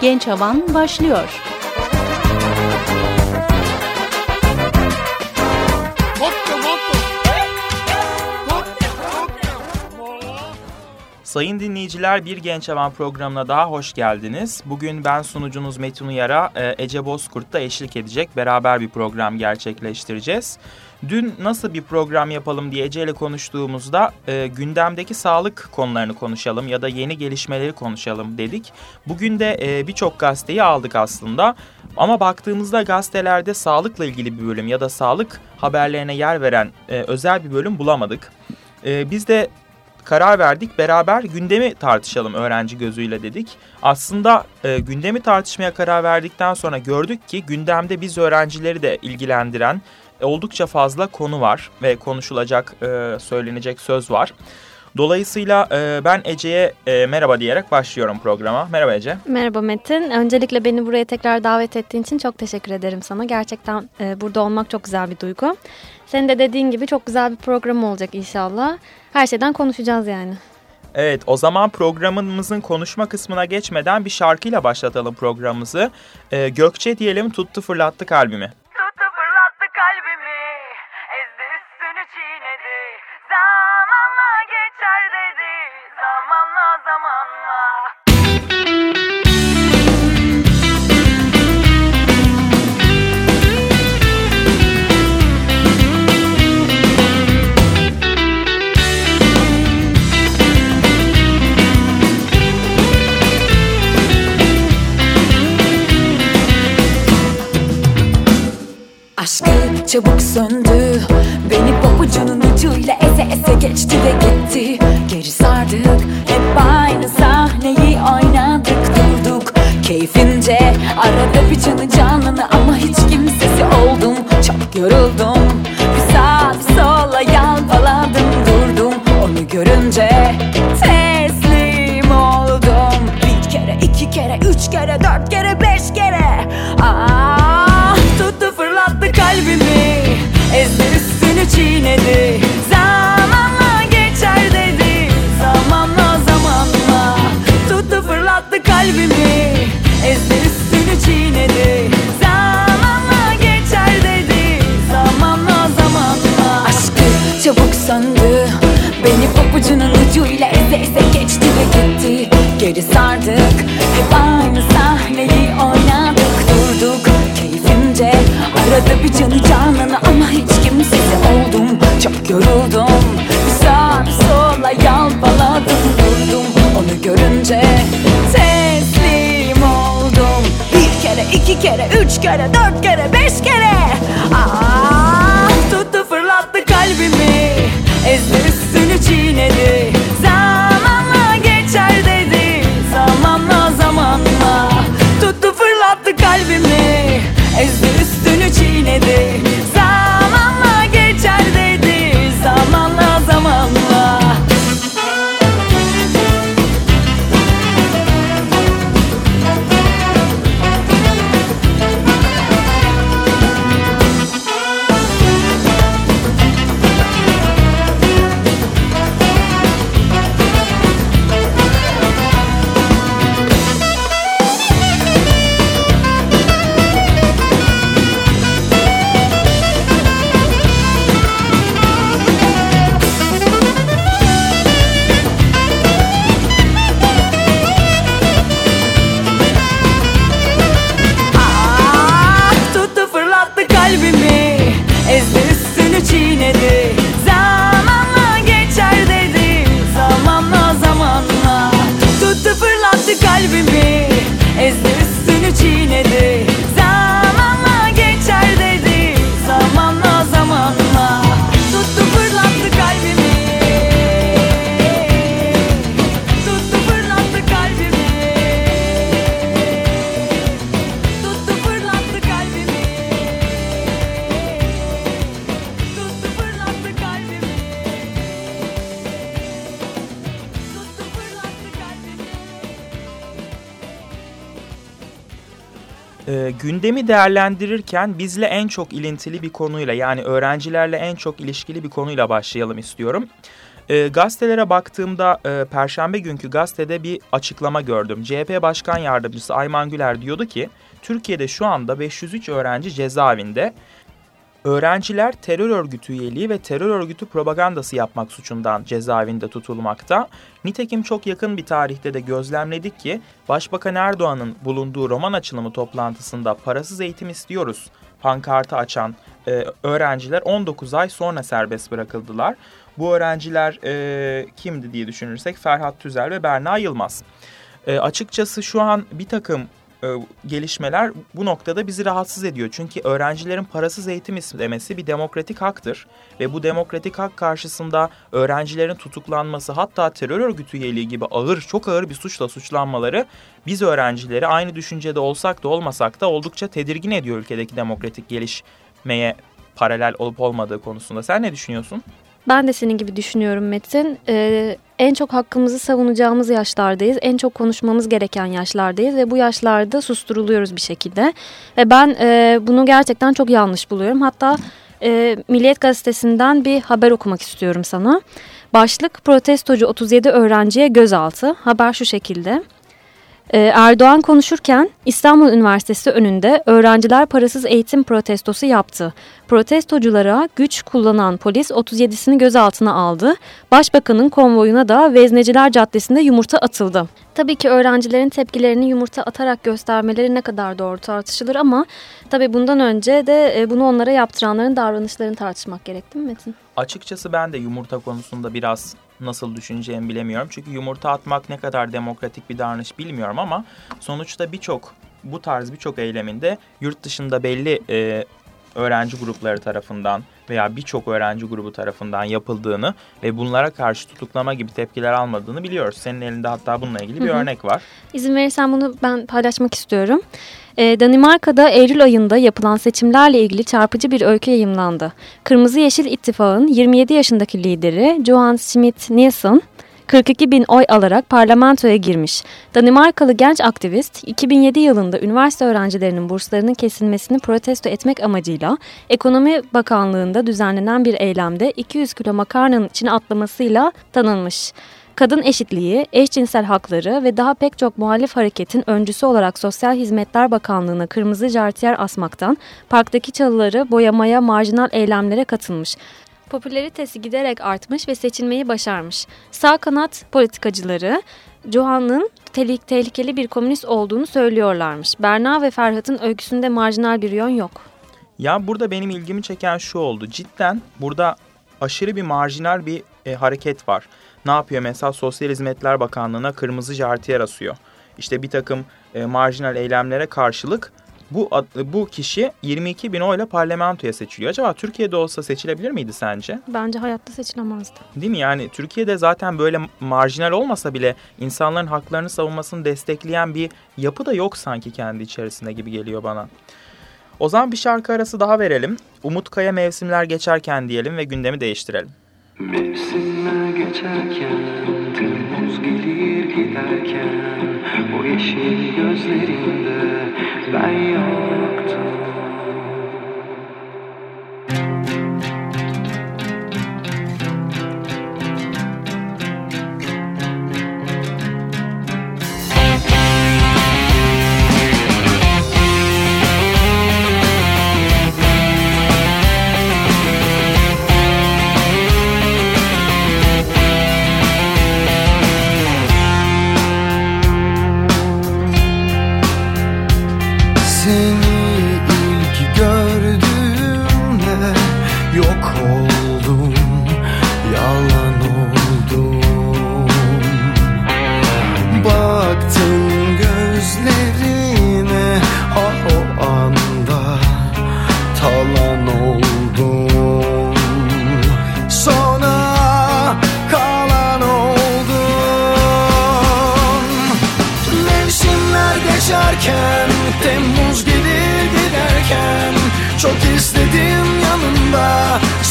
Genç Havan başlıyor. Sayın dinleyiciler Bir Genç Havan programına daha hoş geldiniz. Bugün ben sunucunuz Metin Uyar'a e, Ece Bozkurt da eşlik edecek. Beraber bir program gerçekleştireceğiz. Dün nasıl bir program yapalım diye Ece konuştuğumuzda e, gündemdeki sağlık konularını konuşalım ya da yeni gelişmeleri konuşalım dedik. Bugün de e, birçok gazeteyi aldık aslında. Ama baktığımızda gazetelerde sağlıkla ilgili bir bölüm ya da sağlık haberlerine yer veren e, özel bir bölüm bulamadık. E, biz de karar verdik beraber gündemi tartışalım öğrenci gözüyle dedik. Aslında e, gündemi tartışmaya karar verdikten sonra gördük ki gündemde biz öğrencileri de ilgilendiren oldukça fazla konu var ve konuşulacak, e, söylenecek söz var. Dolayısıyla e, ben Ece'ye e, merhaba diyerek başlıyorum programa. Merhaba Ece. Merhaba Metin. Öncelikle beni buraya tekrar davet ettiğin için çok teşekkür ederim sana. Gerçekten e, burada olmak çok güzel bir duygu. Senin de dediğin gibi çok güzel bir program olacak inşallah. Her şeyden konuşacağız yani. Evet o zaman programımızın konuşma kısmına geçmeden bir şarkıyla başlatalım programımızı. Ee, Gökçe diyelim tuttu fırlattı kalbimi. çabuk söndü Beni pabucunun ucuyla eze eze geçti ve gitti sardık. Hep aynı sahneyi oynadık durduk. Keyfince arada bir canı canını ama hiç kimsesi oldum. Çok yoruldum bir sağa bir sola yalpaladım durdum. Onu görünce teslim oldum. Bir kere iki kere üç kere dört kere beş kere. Aa, tuttu fırlattı kalbimi. Ezdi üstünü çiğnedi Ezdi üstünü çiğnedi. Zamanla geçer dedi. Zamanla zamanla. Aşkı çabuk söndü. Beni papucunun ucuyla eze eze geçti ve gitti. Geri sardık. Hep aynı sahneyi oynadık. Durduk. Keyfimce. Arada bir canı kere üç kere dört kere beş kere değerlendirirken bizle en çok ilintili bir konuyla yani öğrencilerle en çok ilişkili bir konuyla başlayalım istiyorum. E, gazetelere baktığımda e, Perşembe günkü gazetede bir açıklama gördüm. CHP Başkan Yardımcısı Ayman Güler diyordu ki Türkiye'de şu anda 503 öğrenci cezaevinde. Öğrenciler terör örgütü üyeliği ve terör örgütü propagandası yapmak suçundan cezaevinde tutulmakta. Nitekim çok yakın bir tarihte de gözlemledik ki Başbakan Erdoğan'ın bulunduğu roman açılımı toplantısında parasız eğitim istiyoruz pankartı açan e, öğrenciler 19 ay sonra serbest bırakıldılar. Bu öğrenciler e, kimdi diye düşünürsek Ferhat Tüzel ve Berna Yılmaz. E, açıkçası şu an bir takım e, gelişmeler bu noktada bizi rahatsız ediyor. Çünkü öğrencilerin parasız eğitim istemesi bir demokratik haktır. Ve bu demokratik hak karşısında öğrencilerin tutuklanması hatta terör örgütü üyeliği gibi ağır, çok ağır bir suçla suçlanmaları biz öğrencileri aynı düşüncede olsak da olmasak da oldukça tedirgin ediyor ülkedeki demokratik gelişmeye paralel olup olmadığı konusunda. Sen ne düşünüyorsun? Ben de senin gibi düşünüyorum Metin. Ee, en çok hakkımızı savunacağımız yaşlardayız. En çok konuşmamız gereken yaşlardayız ve bu yaşlarda susturuluyoruz bir şekilde. Ve ben e, bunu gerçekten çok yanlış buluyorum. Hatta e, Milliyet Gazetesi'nden bir haber okumak istiyorum sana. Başlık protestocu 37 öğrenciye gözaltı. Haber şu şekilde. Ee, Erdoğan konuşurken İstanbul Üniversitesi önünde öğrenciler parasız eğitim protestosu yaptı. Protestoculara güç kullanan polis 37'sini gözaltına aldı. Başbakanın konvoyuna da Vezneciler Caddesi'nde yumurta atıldı. Tabii ki öğrencilerin tepkilerini yumurta atarak göstermeleri ne kadar doğru tartışılır ama tabii bundan önce de e, bunu onlara yaptıranların davranışlarını tartışmak gerek değil mi Metin? Açıkçası ben de yumurta konusunda biraz nasıl düşüneceğimi bilemiyorum. Çünkü yumurta atmak ne kadar demokratik bir davranış bilmiyorum ama sonuçta birçok bu tarz birçok eyleminde yurt dışında belli e, öğrenci grupları tarafından veya birçok öğrenci grubu tarafından yapıldığını ve bunlara karşı tutuklama gibi tepkiler almadığını biliyoruz. Senin elinde hatta bununla ilgili bir Hı hı. örnek var. İzin verirsen bunu ben paylaşmak istiyorum. Ee, Danimarka'da Eylül ayında yapılan seçimlerle ilgili çarpıcı bir öykü yayımlandı. Kırmızı Yeşil İttifak'ın 27 yaşındaki lideri Johan Schmidt Nielsen 42 bin oy alarak parlamentoya girmiş. Danimarkalı genç aktivist 2007 yılında üniversite öğrencilerinin burslarının kesilmesini protesto etmek amacıyla Ekonomi Bakanlığı'nda düzenlenen bir eylemde 200 kilo makarnanın içine atlamasıyla tanınmış. Kadın eşitliği, eşcinsel hakları ve daha pek çok muhalif hareketin öncüsü olarak Sosyal Hizmetler Bakanlığı'na kırmızı jartiyer asmaktan, parktaki çalıları boyamaya, marjinal eylemlere katılmış. Popülaritesi giderek artmış ve seçilmeyi başarmış. Sağ kanat politikacıları Johan'ın tehlikeli bir komünist olduğunu söylüyorlarmış. Berna ve Ferhat'ın öyküsünde marjinal bir yön yok. Ya burada benim ilgimi çeken şu oldu. Cidden burada aşırı bir marjinal bir e, hareket var. Ne yapıyor mesela Sosyal Hizmetler Bakanlığı'na kırmızı jartiyer asıyor. İşte bir takım e, marjinal eylemlere karşılık bu bu kişi 22 bin oyla parlamentoya seçiliyor. Acaba Türkiye'de olsa seçilebilir miydi sence? Bence hayatta seçilemezdi. Değil mi? Yani Türkiye'de zaten böyle marjinal olmasa bile insanların haklarını savunmasını destekleyen bir yapı da yok sanki kendi içerisinde gibi geliyor bana. O zaman bir şarkı arası daha verelim. Umut Kaya mevsimler geçerken diyelim ve gündemi değiştirelim. Mevsimler geçerken, Temmuz gelir giderken O yeşil gözlerinde ben yoktum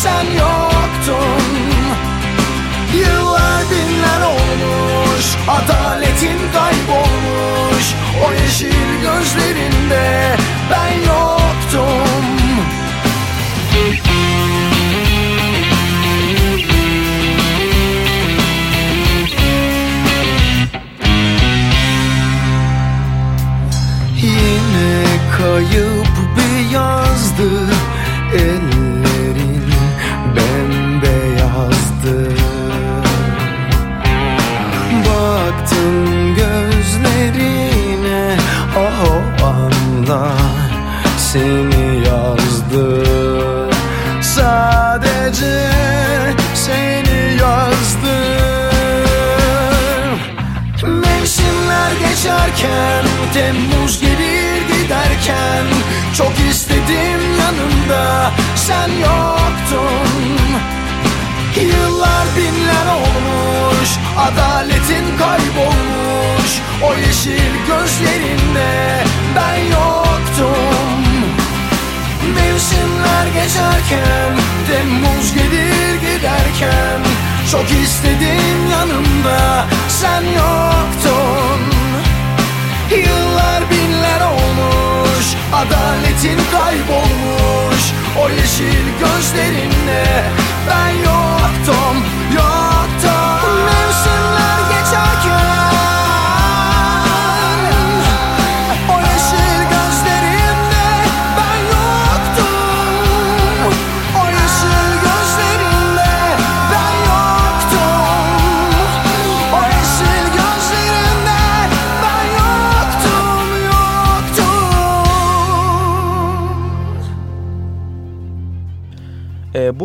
Sen yoktun. Yıllar binler olmuş Adaletin kaybolmuş. O yeşil gözlerinde Ben yoktum sen yoktun. Yıllar binler olmuş Adaletin kaybolmuş. O yeşil gözlerinde ben yoktum. Mevsimler geçerken Temmuz gelir giderken Çok istedim yanımda Sen yoktun. Yıllar binler olmuş Adaletin kaybolmuş O yeşil gözlerinde Ben Yoktum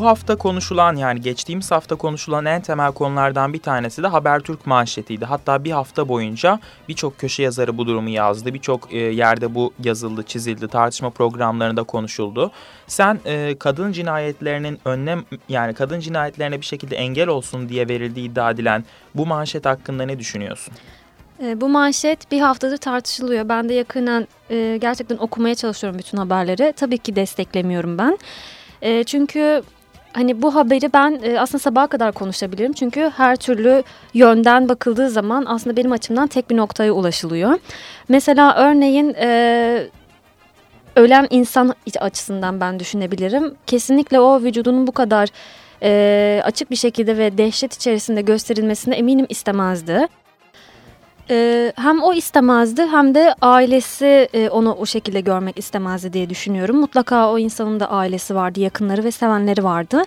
bu hafta konuşulan yani geçtiğimiz hafta konuşulan en temel konulardan bir tanesi de Habertürk manşetiydi. Hatta bir hafta boyunca birçok köşe yazarı bu durumu yazdı. Birçok e, yerde bu yazıldı, çizildi, tartışma programlarında konuşuldu. Sen e, kadın cinayetlerinin önlem yani kadın cinayetlerine bir şekilde engel olsun diye verildiği iddia edilen bu manşet hakkında ne düşünüyorsun? E, bu manşet bir haftadır tartışılıyor. Ben de yakından gerçekten okumaya çalışıyorum bütün haberleri. Tabii ki desteklemiyorum ben. Çünkü hani bu haberi ben e, aslında sabaha kadar konuşabilirim. Çünkü her türlü yönden bakıldığı zaman aslında benim açımdan tek bir noktaya ulaşılıyor. Mesela örneğin e, ölen insan açısından ben düşünebilirim. Kesinlikle o vücudunun bu kadar e, açık bir şekilde ve dehşet içerisinde gösterilmesine eminim istemezdi. Ee, hem o istemezdi hem de ailesi e, onu o şekilde görmek istemezdi diye düşünüyorum. Mutlaka o insanın da ailesi vardı, yakınları ve sevenleri vardı.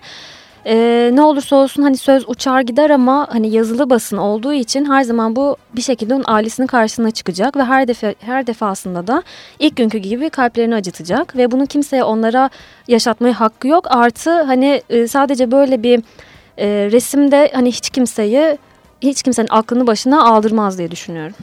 Ee, ne olursa olsun hani söz uçar gider ama hani yazılı basın olduğu için her zaman bu bir şekilde onun ailesinin karşısına çıkacak ve her defa her defasında da ilk günkü gibi kalplerini acıtacak ve bunu kimseye onlara yaşatmaya hakkı yok. Artı hani e, sadece böyle bir e, resimde hani hiç kimseyi hiç kimsenin aklını başına aldırmaz diye düşünüyorum.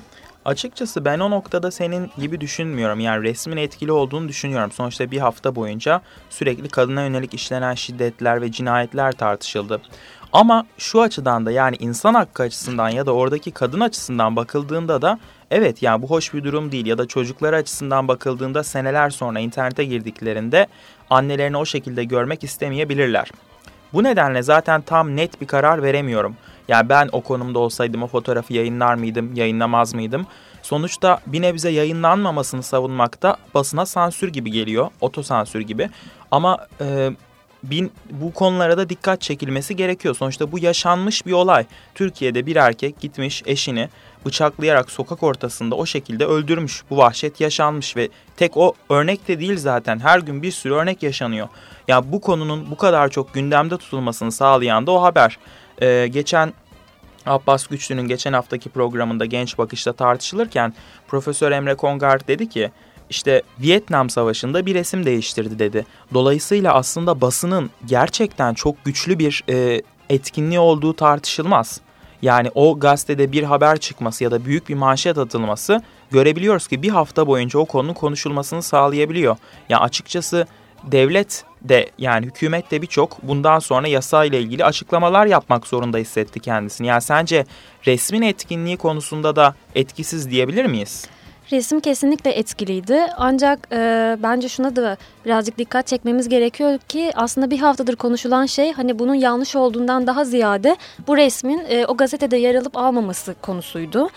Açıkçası ben o noktada senin gibi düşünmüyorum. Yani resmin etkili olduğunu düşünüyorum. Sonuçta bir hafta boyunca sürekli kadına yönelik işlenen şiddetler ve cinayetler tartışıldı. Ama şu açıdan da yani insan hakkı açısından ya da oradaki kadın açısından bakıldığında da evet yani bu hoş bir durum değil ya da çocukları açısından bakıldığında seneler sonra internete girdiklerinde annelerini o şekilde görmek istemeyebilirler. Bu nedenle zaten tam net bir karar veremiyorum. Yani ben o konumda olsaydım o fotoğrafı yayınlar mıydım, yayınlamaz mıydım? Sonuçta bir nebze yayınlanmamasını savunmakta basına sansür gibi geliyor, otosansür gibi. Ama e, bin, bu konulara da dikkat çekilmesi gerekiyor. Sonuçta bu yaşanmış bir olay. Türkiye'de bir erkek gitmiş eşini bıçaklayarak sokak ortasında o şekilde öldürmüş. Bu vahşet yaşanmış ve tek o örnek de değil zaten. Her gün bir sürü örnek yaşanıyor. Ya bu konunun bu kadar çok gündemde tutulmasını sağlayan da o haber. Ee, geçen Abbas Güçlü'nün geçen haftaki programında Genç Bakış'ta tartışılırken Profesör Emre Kongar dedi ki işte Vietnam Savaşı'nda bir resim değiştirdi dedi. Dolayısıyla aslında basının gerçekten çok güçlü bir e, etkinliği olduğu tartışılmaz. Yani o gazetede bir haber çıkması ya da büyük bir manşet atılması görebiliyoruz ki bir hafta boyunca o konunun konuşulmasını sağlayabiliyor. Yani açıkçası devlet de yani hükümet de birçok bundan sonra yasa ile ilgili açıklamalar yapmak zorunda hissetti kendisini. Yani sence resmin etkinliği konusunda da etkisiz diyebilir miyiz? Resim kesinlikle etkiliydi ancak e, bence şuna da birazcık dikkat çekmemiz gerekiyor ki aslında bir haftadır konuşulan şey hani bunun yanlış olduğundan daha ziyade bu resmin e, o gazetede yer alıp almaması konusuydu.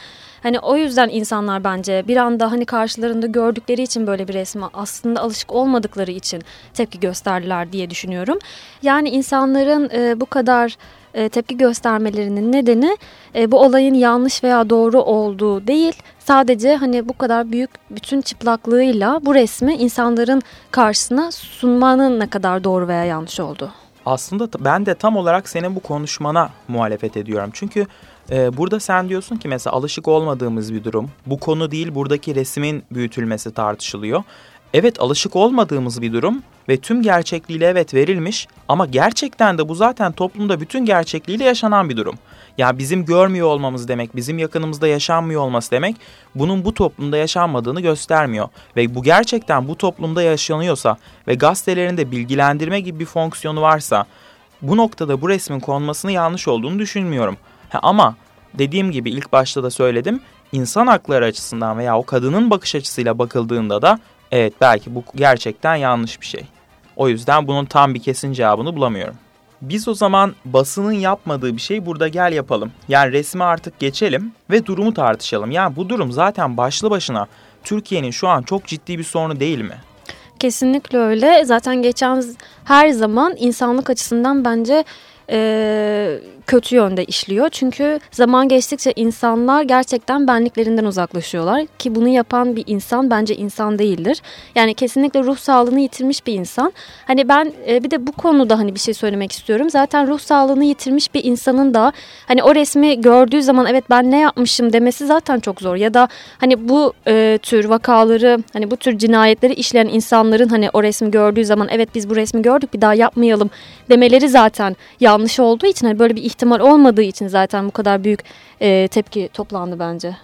Hani o yüzden insanlar bence bir anda hani karşılarında gördükleri için böyle bir resme aslında alışık olmadıkları için tepki gösterdiler diye düşünüyorum. Yani insanların e, bu kadar e, tepki göstermelerinin nedeni e, bu olayın yanlış veya doğru olduğu değil. Sadece hani bu kadar büyük bütün çıplaklığıyla bu resmi insanların karşısına sunmanın ne kadar doğru veya yanlış olduğu. Aslında ben de tam olarak senin bu konuşmana muhalefet ediyorum. Çünkü ee, burada sen diyorsun ki mesela alışık olmadığımız bir durum. Bu konu değil buradaki resmin büyütülmesi tartışılıyor. evet alışık olmadığımız bir durum ve tüm gerçekliğiyle evet verilmiş ama gerçekten de bu zaten toplumda bütün gerçekliğiyle yaşanan bir durum. Ya bizim görmüyor olmamız demek, bizim yakınımızda yaşanmıyor olması demek bunun bu toplumda yaşanmadığını göstermiyor. Ve bu gerçekten bu toplumda yaşanıyorsa ve gazetelerinde bilgilendirme gibi bir fonksiyonu varsa bu noktada bu resmin konmasını yanlış olduğunu düşünmüyorum. Ha, ama dediğim gibi ilk başta da söyledim insan hakları açısından veya o kadının bakış açısıyla bakıldığında da evet belki bu gerçekten yanlış bir şey. O yüzden bunun tam bir kesin cevabını bulamıyorum. Biz o zaman basının yapmadığı bir şey burada gel yapalım. Yani resmi artık geçelim ve durumu tartışalım. Yani bu durum zaten başlı başına Türkiye'nin şu an çok ciddi bir sorunu değil mi? Kesinlikle öyle. Zaten geçen her zaman insanlık açısından bence e, kötü yönde işliyor. Çünkü zaman geçtikçe insanlar gerçekten benliklerinden uzaklaşıyorlar. Ki bunu yapan bir insan bence insan değildir. Yani kesinlikle ruh sağlığını yitirmiş bir insan. Hani ben e, bir de bu konuda hani bir şey söylemek istiyorum. Zaten ruh sağlığını yitirmiş bir insanın da hani o resmi gördüğü zaman evet ben ne yapmışım demesi zaten çok zor. Ya da hani bu e, tür vakaları hani bu tür cinayetleri işleyen insanların hani o resmi gördüğü zaman evet biz bu resmi gördük bir daha yapmayalım demeleri zaten yanlış olduğu için hani böyle bir ihtimal olmadığı için zaten bu kadar büyük e, tepki toplandı bence.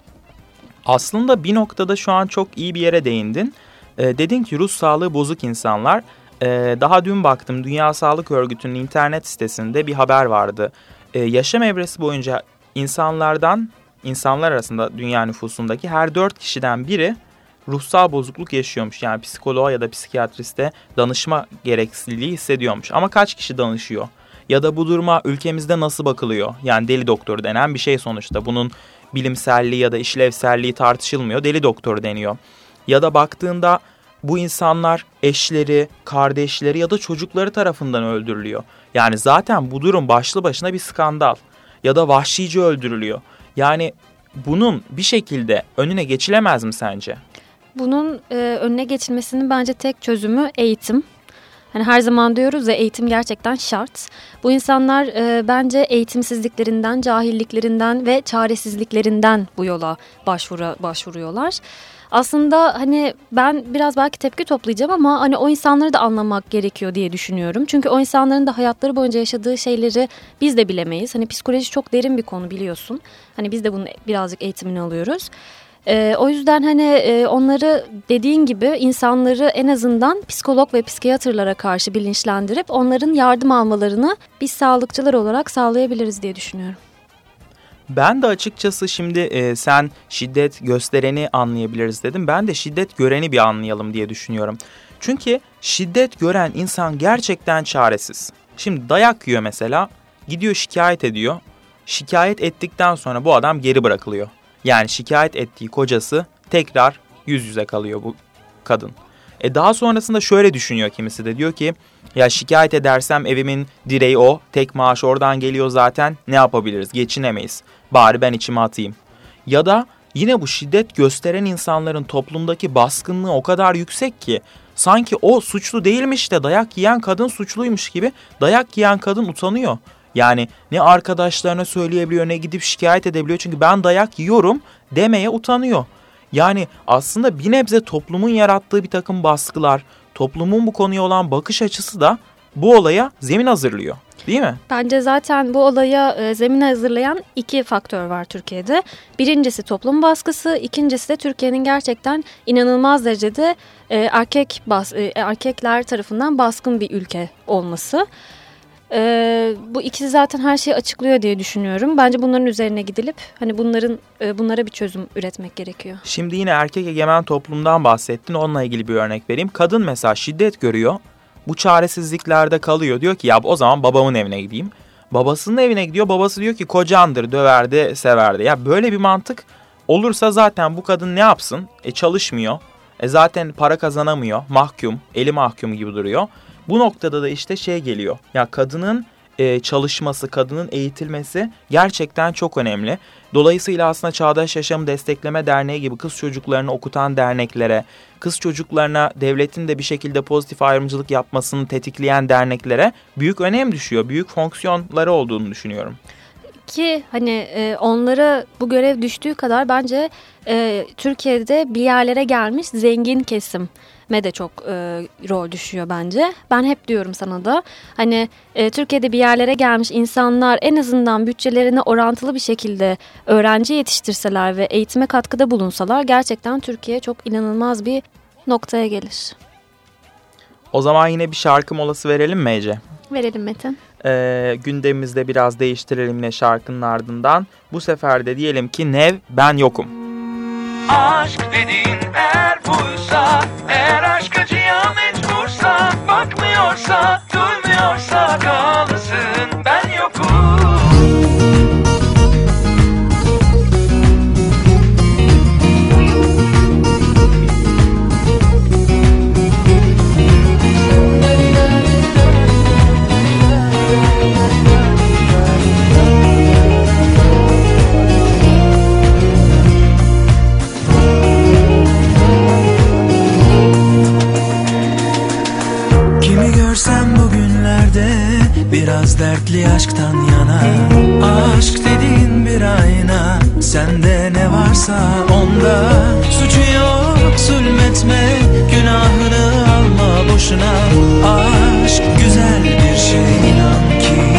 Aslında bir noktada şu an çok iyi bir yere değindin. Ee, dedin ki ruh sağlığı bozuk insanlar. Ee, daha dün baktım Dünya Sağlık Örgütü'nün internet sitesinde bir haber vardı. Ee, yaşam evresi boyunca insanlardan, insanlar arasında dünya nüfusundaki her dört kişiden biri ruhsal bozukluk yaşıyormuş. Yani psikoloğa ya da psikiyatriste danışma gerekliliği hissediyormuş. Ama kaç kişi danışıyor? Ya da bu duruma ülkemizde nasıl bakılıyor? Yani deli doktoru denen bir şey sonuçta. Bunun bilimselliği ya da işlevselliği tartışılmıyor. Deli doktoru deniyor. Ya da baktığında bu insanlar eşleri, kardeşleri ya da çocukları tarafından öldürülüyor. Yani zaten bu durum başlı başına bir skandal. Ya da vahşice öldürülüyor. Yani bunun bir şekilde önüne geçilemez mi sence? Bunun e, önüne geçilmesinin bence tek çözümü eğitim. Hani her zaman diyoruz ya eğitim gerçekten şart. Bu insanlar e, bence eğitimsizliklerinden, cahilliklerinden ve çaresizliklerinden bu yola başvura, başvuruyorlar. Aslında hani ben biraz belki tepki toplayacağım ama hani o insanları da anlamak gerekiyor diye düşünüyorum. Çünkü o insanların da hayatları boyunca yaşadığı şeyleri biz de bilemeyiz. Hani psikoloji çok derin bir konu biliyorsun. Hani biz de bunun birazcık eğitimini alıyoruz. Ee, o yüzden hani e, onları dediğin gibi insanları en azından psikolog ve psikiyatrlara karşı bilinçlendirip onların yardım almalarını biz sağlıkçılar olarak sağlayabiliriz diye düşünüyorum. Ben de açıkçası şimdi e, sen şiddet göstereni anlayabiliriz dedim. Ben de şiddet göreni bir anlayalım diye düşünüyorum. Çünkü şiddet gören insan gerçekten çaresiz. Şimdi dayak yiyor mesela, gidiyor şikayet ediyor. Şikayet ettikten sonra bu adam geri bırakılıyor. Yani şikayet ettiği kocası tekrar yüz yüze kalıyor bu kadın. E daha sonrasında şöyle düşünüyor kimisi de diyor ki ya şikayet edersem evimin direği o tek maaş oradan geliyor zaten ne yapabiliriz geçinemeyiz bari ben içime atayım. Ya da yine bu şiddet gösteren insanların toplumdaki baskınlığı o kadar yüksek ki sanki o suçlu değilmiş de dayak yiyen kadın suçluymuş gibi dayak yiyen kadın utanıyor. Yani ne arkadaşlarına söyleyebiliyor ne gidip şikayet edebiliyor çünkü ben dayak yiyorum demeye utanıyor. Yani aslında bir nebze toplumun yarattığı bir takım baskılar, toplumun bu konuya olan bakış açısı da bu olaya zemin hazırlıyor. Değil mi? Bence zaten bu olaya e, zemin hazırlayan iki faktör var Türkiye'de. Birincisi toplum baskısı, ikincisi de Türkiye'nin gerçekten inanılmaz derecede e, erkek bas, e, erkekler tarafından baskın bir ülke olması. E, bu ikisi zaten her şeyi açıklıyor diye düşünüyorum. Bence bunların üzerine gidilip hani bunların e, bunlara bir çözüm üretmek gerekiyor. Şimdi yine erkek egemen toplumdan bahsettin. Onunla ilgili bir örnek vereyim. Kadın mesela şiddet görüyor. Bu çaresizliklerde kalıyor. Diyor ki ya o zaman babamın evine gideyim. Babasının evine gidiyor. Babası diyor ki kocandır, döverdi, severdi. Ya böyle bir mantık olursa zaten bu kadın ne yapsın? E çalışmıyor. E zaten para kazanamıyor. Mahkum, eli mahkum gibi duruyor. Bu noktada da işte şey geliyor. Ya kadının e, çalışması, kadının eğitilmesi gerçekten çok önemli. Dolayısıyla aslında Çağdaş Yaşamı Destekleme Derneği gibi kız çocuklarını okutan derneklere, kız çocuklarına devletin de bir şekilde pozitif ayrımcılık yapmasını tetikleyen derneklere büyük önem düşüyor. Büyük fonksiyonları olduğunu düşünüyorum. Ki hani e, onlara bu görev düştüğü kadar bence e, Türkiye'de bir yerlere gelmiş zengin kesim de çok e, rol düşüyor bence. Ben hep diyorum sana da hani e, Türkiye'de bir yerlere gelmiş insanlar en azından bütçelerine orantılı bir şekilde öğrenci yetiştirseler ve eğitime katkıda bulunsalar gerçekten Türkiye çok inanılmaz bir noktaya gelir. O zaman yine bir şarkı molası verelim mi Ece? Verelim Metin. Ee, gündemimizde biraz değiştirelim yine şarkının ardından. Bu sefer de diyelim ki Nev ben yokum. Aşk dediğin eğer buysa Eğer aşk acıya mecbursa Bakmıyorsa, duymuyorsa Biraz dertli aşktan yana. Aşk dediğin bir ayna. Sende ne varsa onda. Suçu yok zulmetme. Günahını alma boşuna. Aşk güzel bir şey inan ki.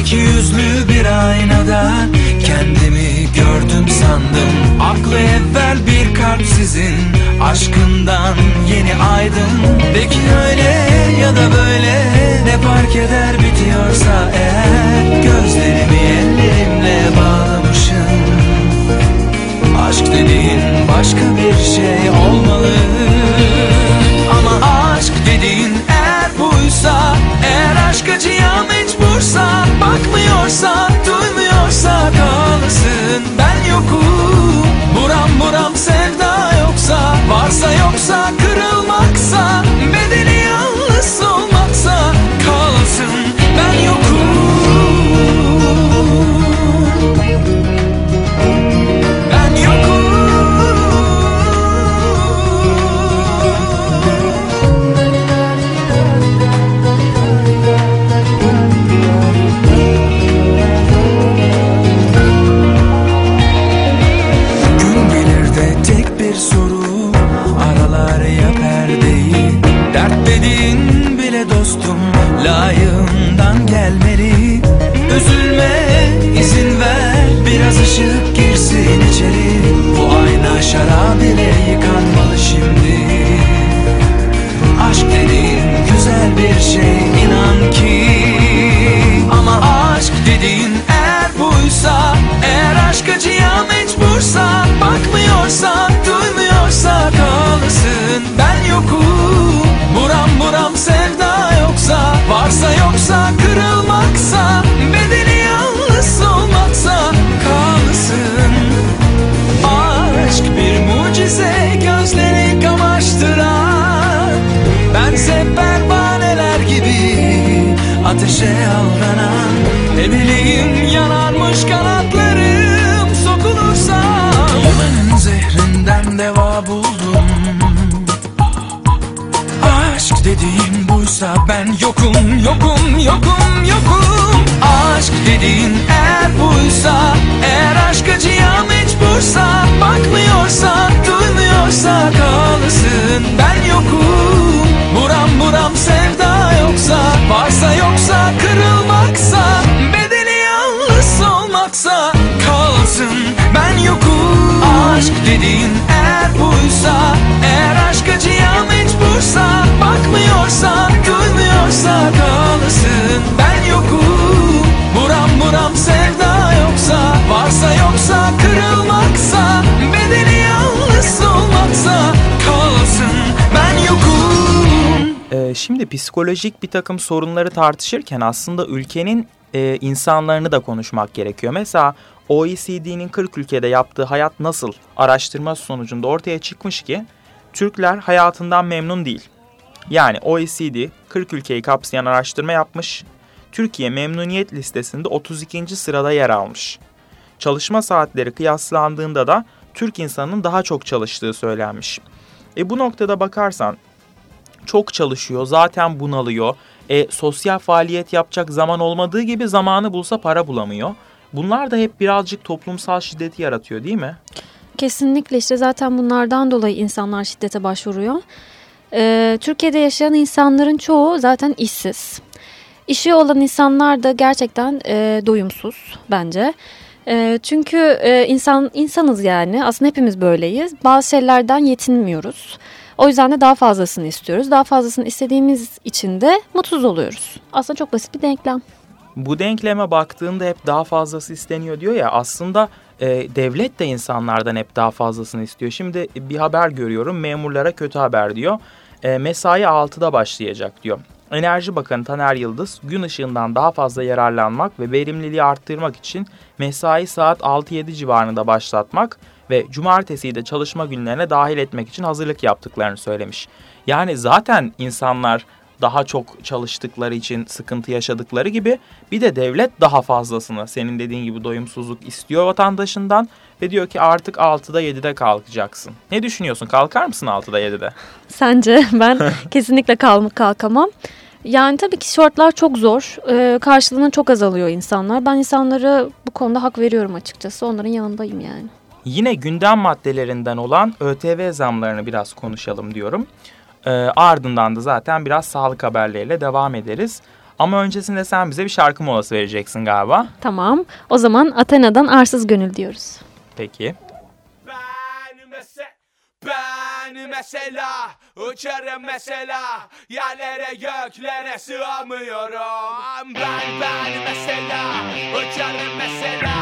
İki yüzlü bir aynada gördüm sandım Aklı evvel bir kalp sizin. Aşkından yeni aydın. Peki öyle ya da böyle ne fark eder bitiyorsa eğer ben yokum, yokum, yokum, yokum. Aşk dediğin eğer buysa Eğer aşk acıya mecbursa Bakmıyorsa, duymuyorsa kalsın ben yokum Buram buram sevda yoksa Varsa yoksa kırılmaksa Bedeli yalnız olmaksa Kalsın ben yokum. Aşk dediğin eğer buysa Eğer aşk acıya mecbursa Bakmıyorsa, duymuyorsa kalsın ben yokum Buram buram sevda yoksa Varsa yoksa kırılmaksa Bedeli yalnız olmaksa Kalsın ben yokum Ee, şimdi psikolojik bir takım sorunları tartışırken aslında ülkenin e, insanlarını da konuşmak gerekiyor. Mesela OECD'nin 40 ülkede yaptığı hayat nasıl araştırması sonucunda ortaya çıkmış ki Türkler hayatından memnun değil. Yani OECD 40 ülkeyi kapsayan araştırma yapmış. Türkiye memnuniyet listesinde 32. sırada yer almış. Çalışma saatleri kıyaslandığında da Türk insanının daha çok çalıştığı söylenmiş. E bu noktada bakarsan çok çalışıyor, zaten bunalıyor. E, sosyal faaliyet yapacak zaman olmadığı gibi zamanı bulsa para bulamıyor. Bunlar da hep birazcık toplumsal şiddeti yaratıyor değil mi? Kesinlikle işte zaten bunlardan dolayı insanlar şiddete başvuruyor. Ee, Türkiye'de yaşayan insanların çoğu zaten işsiz. İşi olan insanlar da gerçekten e, doyumsuz bence. E, çünkü e, insan insanız yani aslında hepimiz böyleyiz. Bazı şeylerden yetinmiyoruz. O yüzden de daha fazlasını istiyoruz. Daha fazlasını istediğimiz için de mutsuz oluyoruz. Aslında çok basit bir denklem. Bu denkleme baktığında hep daha fazlası isteniyor diyor ya aslında e, devlet de insanlardan hep daha fazlasını istiyor. Şimdi bir haber görüyorum memurlara kötü haber diyor. E, mesai 6'da başlayacak diyor. Enerji Bakanı Taner Yıldız gün ışığından daha fazla yararlanmak ve verimliliği arttırmak için mesai saat 6-7 civarında başlatmak ve cumartesiyi de çalışma günlerine dahil etmek için hazırlık yaptıklarını söylemiş. Yani zaten insanlar daha çok çalıştıkları için sıkıntı yaşadıkları gibi bir de devlet daha fazlasını senin dediğin gibi doyumsuzluk istiyor vatandaşından ve diyor ki artık 6'da 7'de kalkacaksın. Ne düşünüyorsun? Kalkar mısın 6'da 7'de? Sence ben kesinlikle kalm kalkamam. Yani tabii ki şortlar çok zor. Ee, karşılığını çok azalıyor insanlar. Ben insanlara bu konuda hak veriyorum açıkçası. Onların yanındayım yani. Yine gündem maddelerinden olan ÖTV zamlarını biraz konuşalım diyorum. Ee, ardından da zaten biraz sağlık haberleriyle devam ederiz. Ama öncesinde sen bize bir şarkı molası vereceksin galiba. Tamam. O zaman Athena'dan Arsız Gönül diyoruz. Peki. Ben mesela ben mesela uçarım mesela yerlere göklere sığamıyorum ben ben mesela uçarım mesela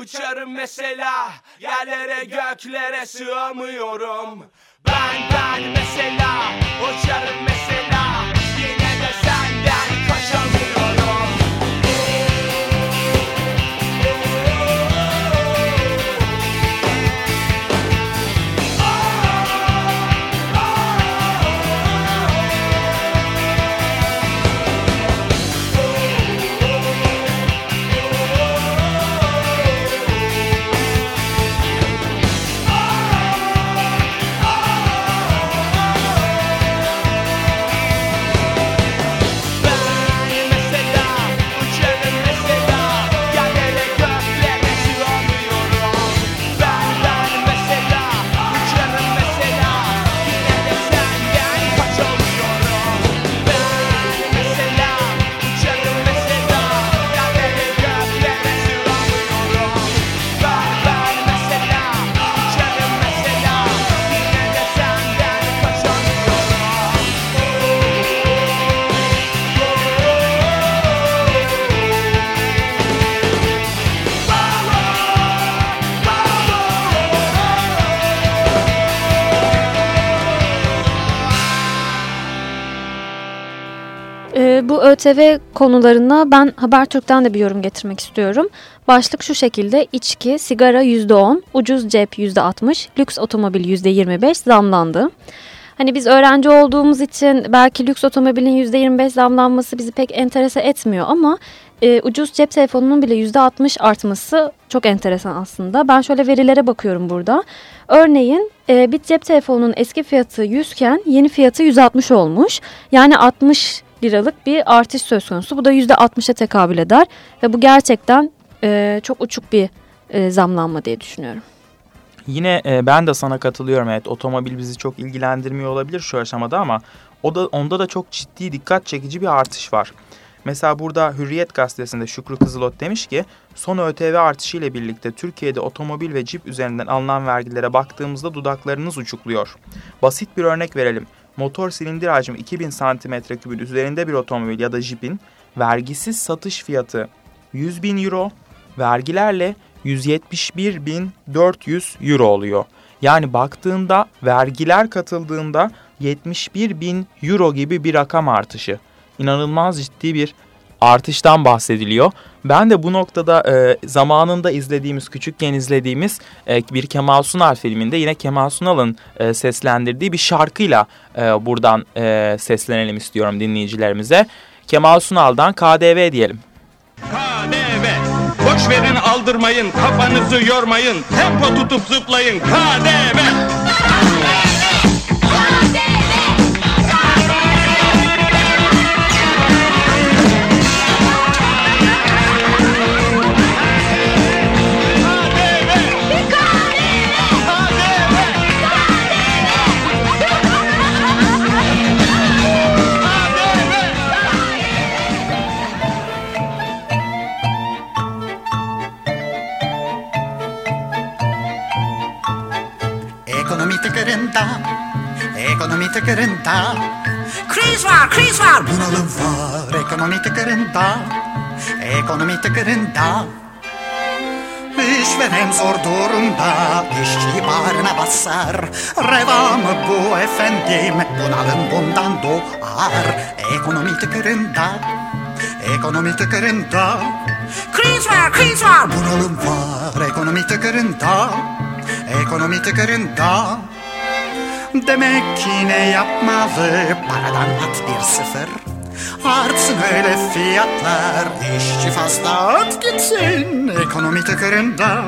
uçarım mesela Yerlere göklere sığamıyorum. Ben ben mesela uçarım mesela ÖTV konularına ben Habertürk'ten de bir yorum getirmek istiyorum. Başlık şu şekilde içki, sigara %10, ucuz cep %60, lüks otomobil %25 zamlandı. Hani biz öğrenci olduğumuz için belki lüks otomobilin %25 zamlanması bizi pek enterese etmiyor ama e, ucuz cep telefonunun bile %60 artması çok enteresan aslında. Ben şöyle verilere bakıyorum burada. Örneğin e, bir cep telefonunun eski fiyatı 100 iken yeni fiyatı 160 olmuş. Yani 60 liralık bir artış söz konusu. Bu da %60'a tekabül eder ve bu gerçekten e, çok uçuk bir e, zamlanma diye düşünüyorum. Yine e, ben de sana katılıyorum. Evet otomobil bizi çok ilgilendirmiyor olabilir şu aşamada ama o da onda da çok ciddi dikkat çekici bir artış var. Mesela burada Hürriyet gazetesinde Şükrü Kızılot demiş ki son ÖTV artışı ile birlikte Türkiye'de otomobil ve cip üzerinden alınan vergilere baktığımızda dudaklarınız uçukluyor. Basit bir örnek verelim. Motor silindir hacmi 2000 santimetre üzerinde bir otomobil ya da jipin vergisiz satış fiyatı 100 bin euro, vergilerle 171.400 euro oluyor. Yani baktığında vergiler katıldığında 71 bin euro gibi bir rakam artışı. İnanılmaz ciddi bir artıştan bahsediliyor. Ben de bu noktada e, zamanında izlediğimiz, küçükken izlediğimiz e, bir Kemal Sunal filminde yine Kemal Sunal'ın e, seslendirdiği bir şarkıyla e, buradan e, seslenelim istiyorum dinleyicilerimize. Kemal Sunal'dan KDV diyelim. KDV. Boş verin aldırmayın, kafanızı yormayın, tempo tutup zıplayın. KDV. Tıkırında. Kriz var, kriz var, bunalım var. Ekonomi tıkırında, ekonomi tıkırında. İşveren zor durumda, işçi bağrına basar. Reva mı bu efendim, bunalım bundan doğar. Ekonomi tıkırında, ekonomi tıkırında. Kriz var, kriz var, bunalım var. Ekonomi tıkırında, ekonomi tıkırında. Demek ki ne yapmalı. Paradan at bir sıfır. Artsın öyle fiyatlar. İşçi fazla at gitsin. Ekonomi tıkırında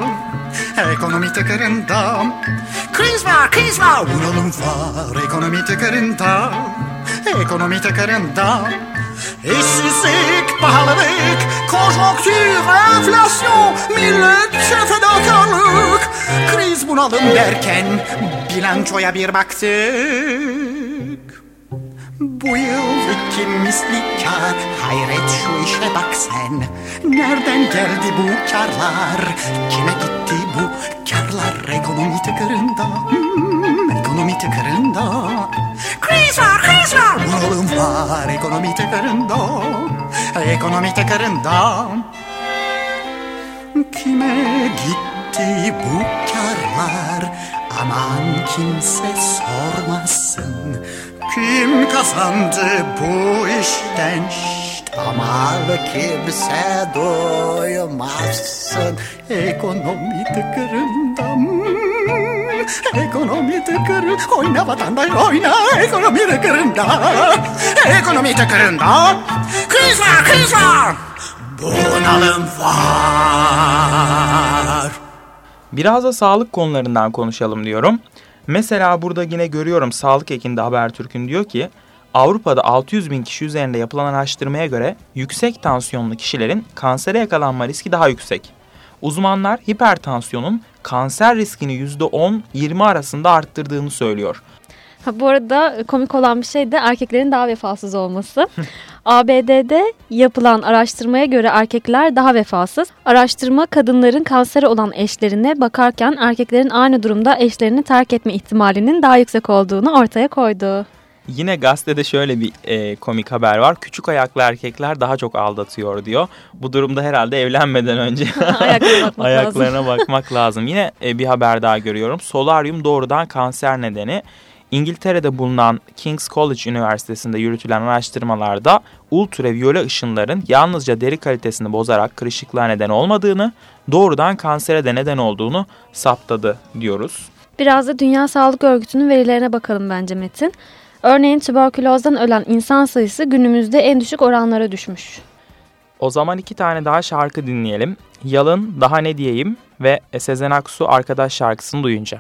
Ekonomi tıkırında Kriz var kriz var. Vuralım var. Ekonomi tıkırında Ekonomi tıkırında İşsizlik, pahalılık, konjonktür, enflasyon, milletçe fedakarlık. Kriz bunalım derken bilançoya bir baktık. Bu yıl iki misli kar Hayret şu işe bak sen Nereden geldi bu karlar Kime gitti bu karlar Ekonomi tıkırında hmm, Ekonomi tıkırında Kriz var kriz var Bunalım var ekonomi tıkırında Ekonomi tıkırında Kime gitti bu karlar? Aman kimse sormasın. Kim kazandı bu işten? Şşt, Ama kimse duymazsın Ekonomi tıkırında hmm, Ekonomi tıkırında Oyna vatandaş oyna Ekonomi tıkırında Ekonomi tıkırında kriz var Bunalım var Biraz da sağlık konularından konuşalım diyorum. Mesela burada yine görüyorum Sağlık Ekinde Habertürk'ün diyor ki Avrupa'da 600 bin kişi üzerinde yapılan araştırmaya göre yüksek tansiyonlu kişilerin kansere yakalanma riski daha yüksek. Uzmanlar hipertansiyonun kanser riskini %10-20 arasında arttırdığını söylüyor. Ha, bu arada e, komik olan bir şey de erkeklerin daha vefasız olması. ABD'de yapılan araştırmaya göre erkekler daha vefasız. Araştırma kadınların kanseri olan eşlerine bakarken erkeklerin aynı durumda eşlerini terk etme ihtimalinin daha yüksek olduğunu ortaya koydu. Yine gazetede şöyle bir e, komik haber var. Küçük ayaklı erkekler daha çok aldatıyor diyor. Bu durumda herhalde evlenmeden önce bakmak ayaklarına lazım. bakmak lazım. Yine e, bir haber daha görüyorum. Solaryum doğrudan kanser nedeni. İngiltere'de bulunan King's College Üniversitesi'nde yürütülen araştırmalarda ultraviyole ışınların yalnızca deri kalitesini bozarak kırışıklığa neden olmadığını, doğrudan kansere de neden olduğunu saptadı diyoruz. Biraz da Dünya Sağlık Örgütü'nün verilerine bakalım bence Metin. Örneğin tüberkülozdan ölen insan sayısı günümüzde en düşük oranlara düşmüş. O zaman iki tane daha şarkı dinleyelim. Yalın, Daha Ne Diyeyim ve Sezen Aksu Arkadaş şarkısını duyunca.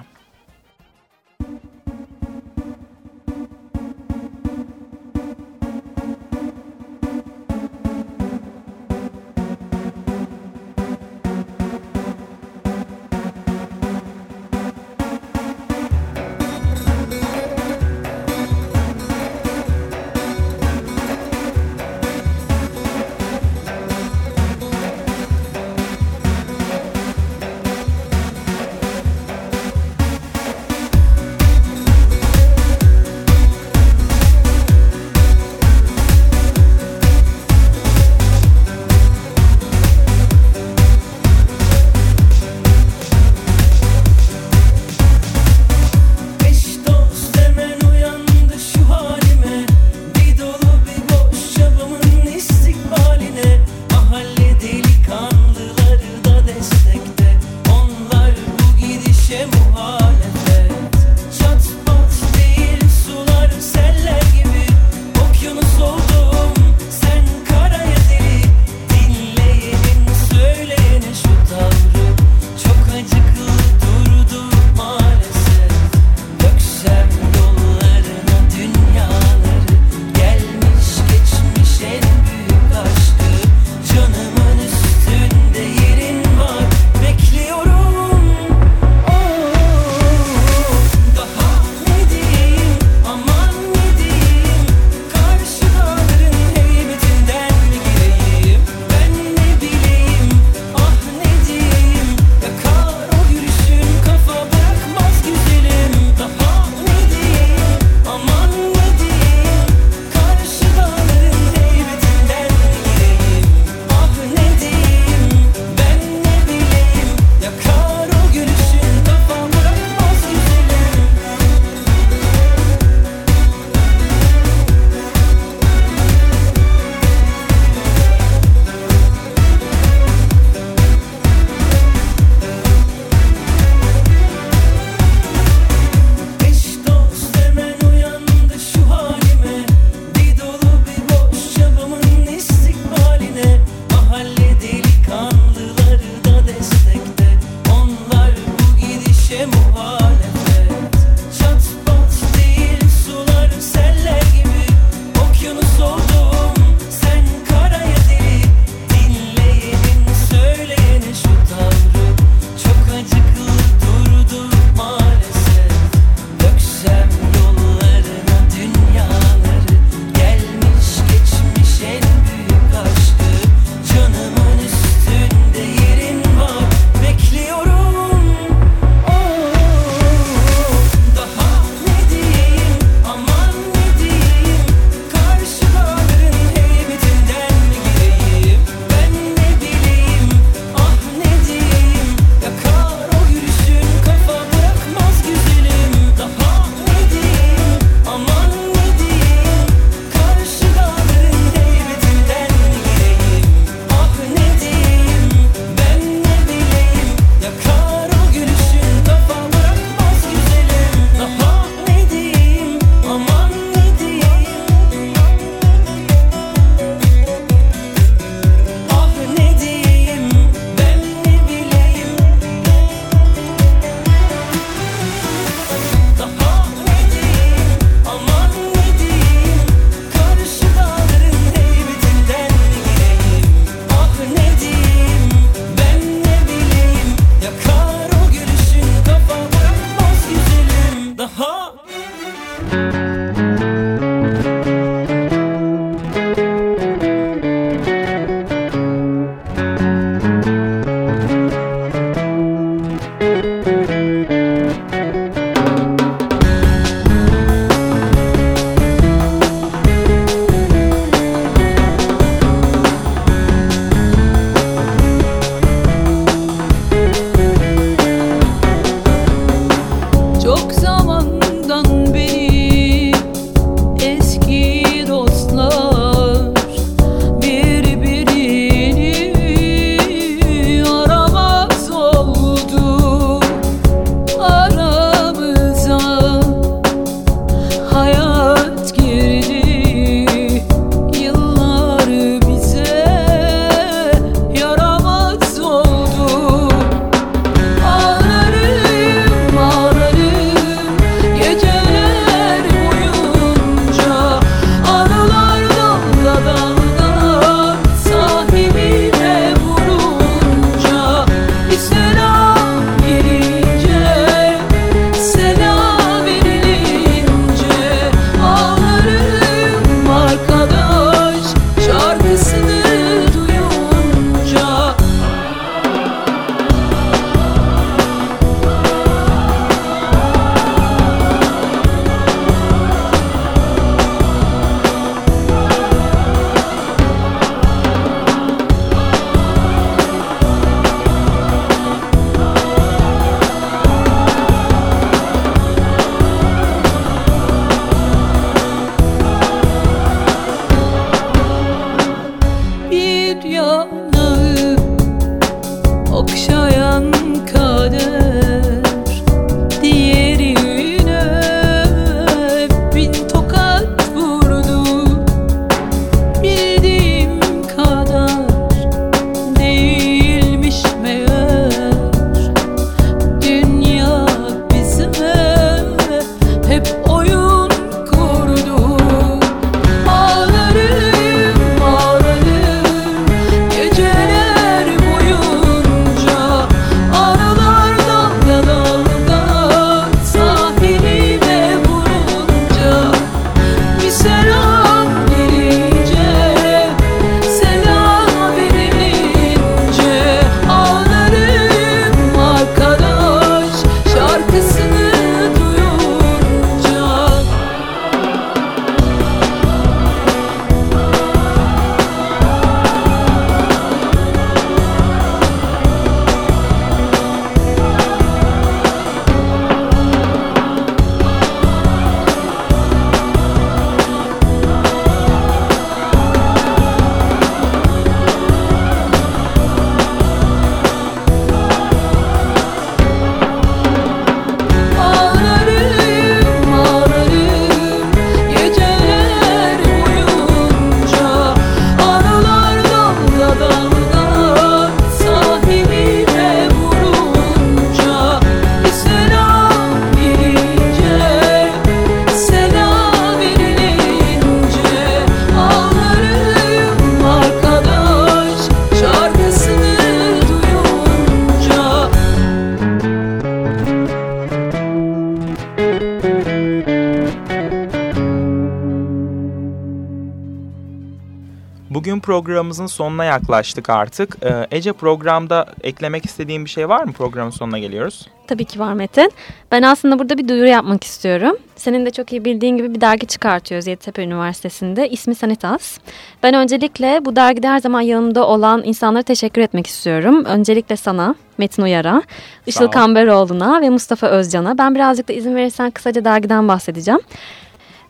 Programımızın sonuna yaklaştık artık. Ee, Ece programda eklemek istediğin bir şey var mı? Programın sonuna geliyoruz. Tabii ki var Metin. Ben aslında burada bir duyuru yapmak istiyorum. Senin de çok iyi bildiğin gibi bir dergi çıkartıyoruz Yeditepe Üniversitesi'nde. İsmi Sanitas. Ben öncelikle bu dergide her zaman yanımda olan insanlara teşekkür etmek istiyorum. Öncelikle sana, Metin Uyar'a, Işıl. Kamberoğlu'na ve Mustafa Özcan'a. Ben birazcık da izin verirsen kısaca dergiden bahsedeceğim.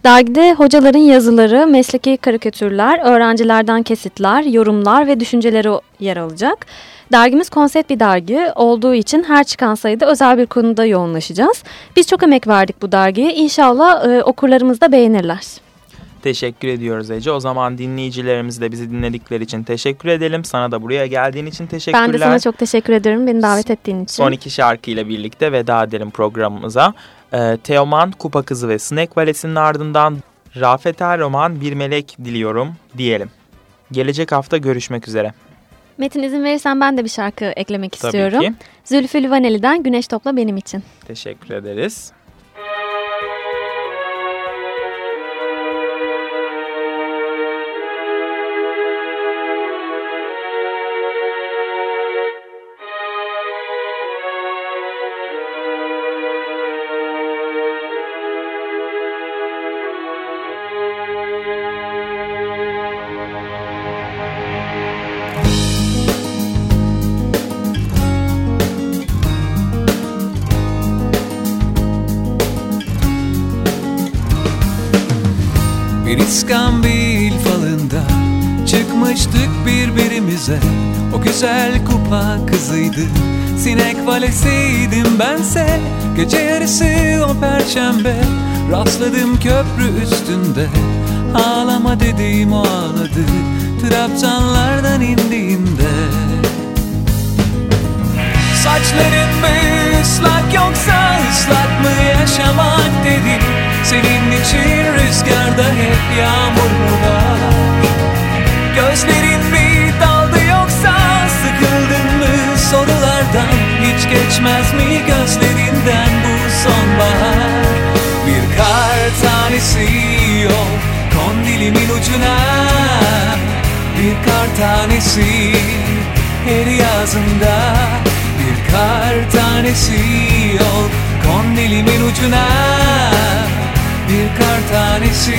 Dergide hocaların yazıları, mesleki karikatürler, öğrencilerden kesitler, yorumlar ve düşünceleri yer alacak. Dergimiz konsept bir dergi olduğu için her çıkan sayıda özel bir konuda yoğunlaşacağız. Biz çok emek verdik bu dergiye. İnşallah e, okurlarımız da beğenirler. Teşekkür ediyoruz Ece. O zaman dinleyicilerimiz de bizi dinledikleri için teşekkür edelim. Sana da buraya geldiğin için teşekkürler. Ben de sana çok teşekkür ederim beni davet ettiğin için. Son iki şarkıyla birlikte veda edelim programımıza. Ee, Teoman, Kupa Kızı ve Snake Valesi'nin ardından Rafet Roman Bir Melek Diliyorum diyelim. Gelecek hafta görüşmek üzere. Metin izin verirsen ben de bir şarkı eklemek Tabii istiyorum. ki. Zülfü Livaneli'den Güneş Topla Benim için. Teşekkür ederiz. İskambil falında Çıkmıştık birbirimize. O güzel kupa kızıydı Sinek valesiydim bense. Gece yarısı o perşembe Rastladım köprü üstünde. Ağlama dediğim o ağladı Trabzanlardan indiğimde Saçların mı ıslak yoksa ıslak mı yaşamak dedim Senin için rüzgarda hep yağmur mu var? Gözlerin mi daldı yoksa sıkıldın mı? Sorulardan Hiç geçmez mi gözlerinden bu sonbahar? Bir kar tanesi yok kondilimin ucuna. Bir kar tanesi her yazında. Bir kar tanesi yok kondilimin ucuna Bir kar tanesi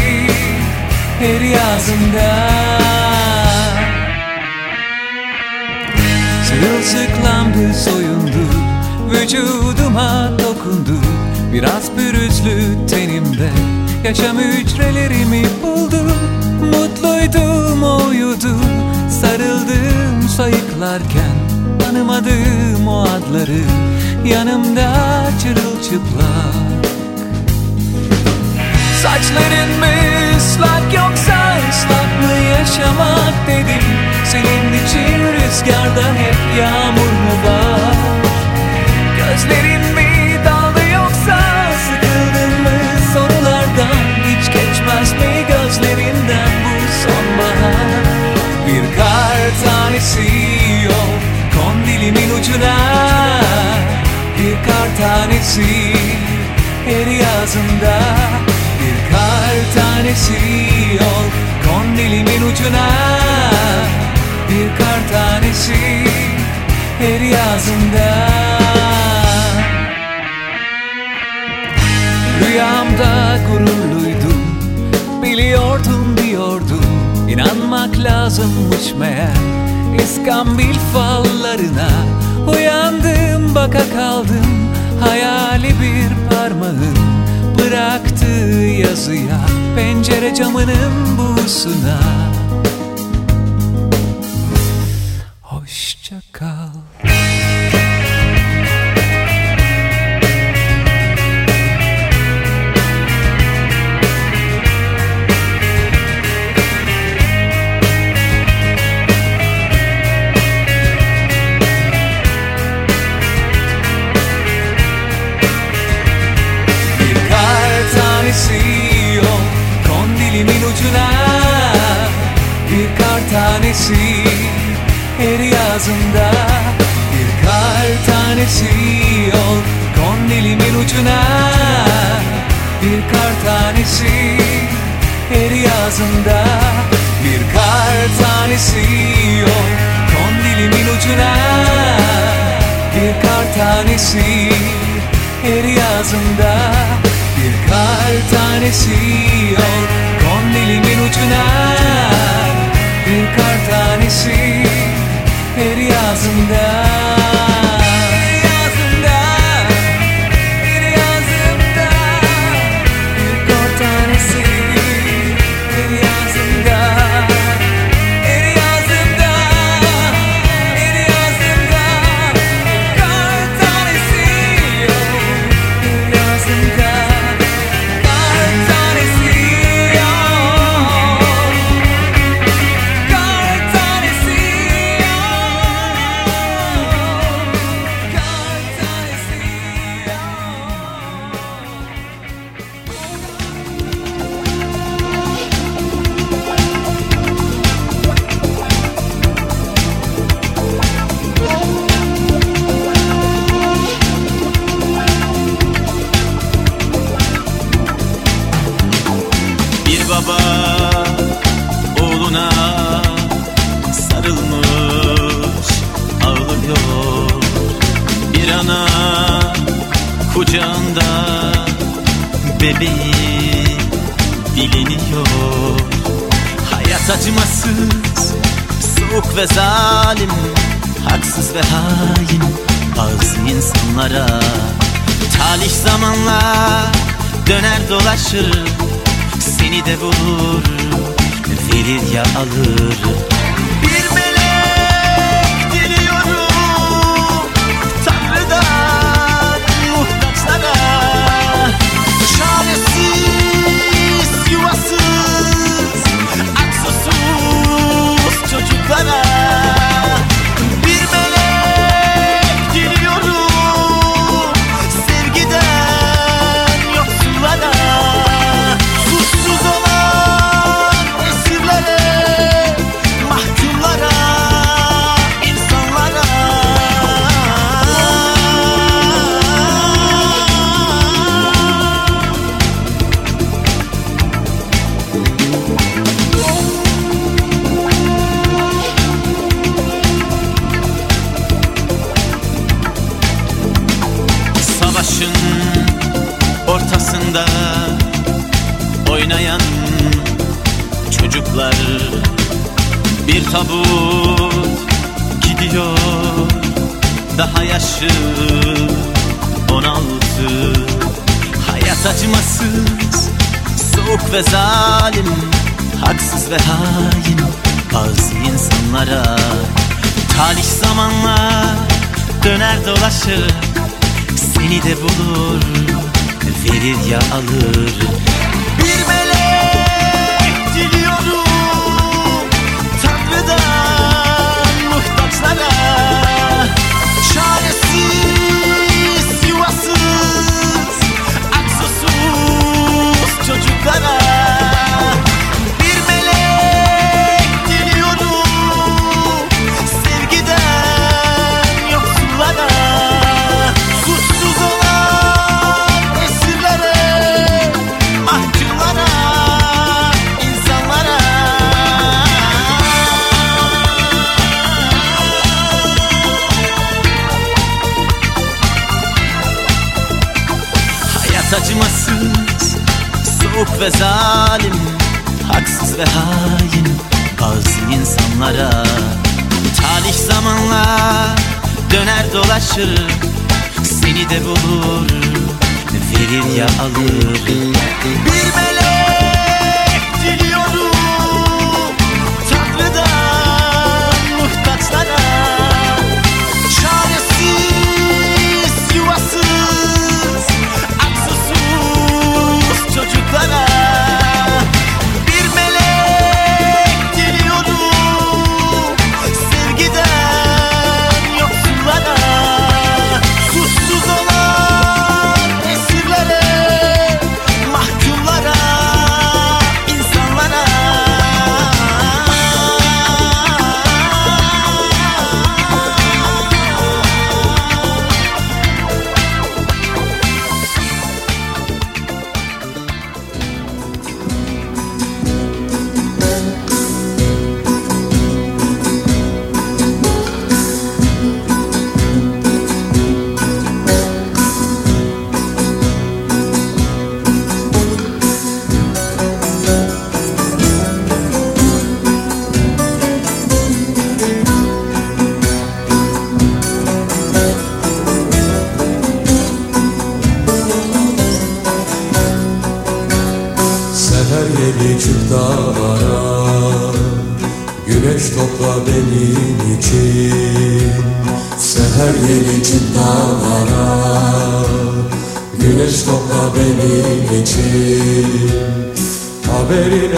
her yazında Sırılsıklamdı soyundu Vücuduma dokundu. Biraz pürüzlü tenimde Yaşam hücrelerimi buldu. Mutluydum uyudu Sarıldım sayıklarken. Tanımadığım o adları Yanımda çırılçıplak Saçların mı ıslak yoksa ıslak mı yaşamak dedim. Senin için rüzgarda hep yağmur mu var? Gözlerin mi daldı yoksa sıkıldın mı sorulardan? Hiç geçmez mi gözlerinden bu sonbahar? Bir kar tanesi yok kondilimin ucuna. Bir kar tanesi her yazında yol kondilimin ucuna Bir kar tanesi her yazında. Rüyamda gururluydum Biliyordum diyordum. İnanmak lazımmış meğer. İskambil fallarına Uyandım baka kaldım. Hayali bir parmağın Bıraktığı yazıya. Pencere camının buğusuna arasında bir kar tanesi yok. alır. Hayat acımasız, soğuk ve zalim Haksız ve hain bazı insanlara Talih zamanla döner dolaşır Seni de bulur, verir ya alır. Bir melek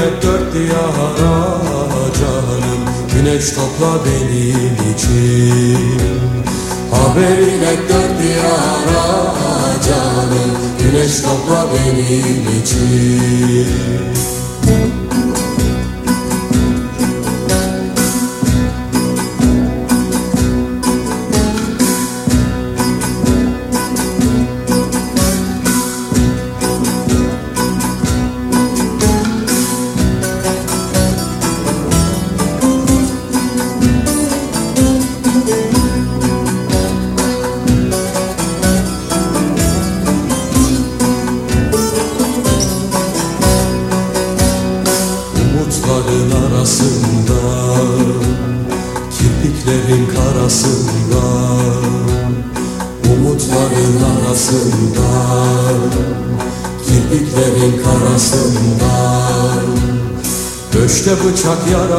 hep dört diyara canım Güneş topla benim için. Haberin et dört diyara canım Güneş topla benim için.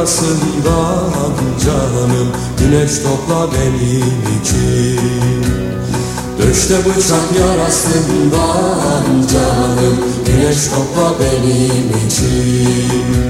arkasından canım Güneş topla benim için. Döşte bıçak yarasından canım Güneş topla benim için.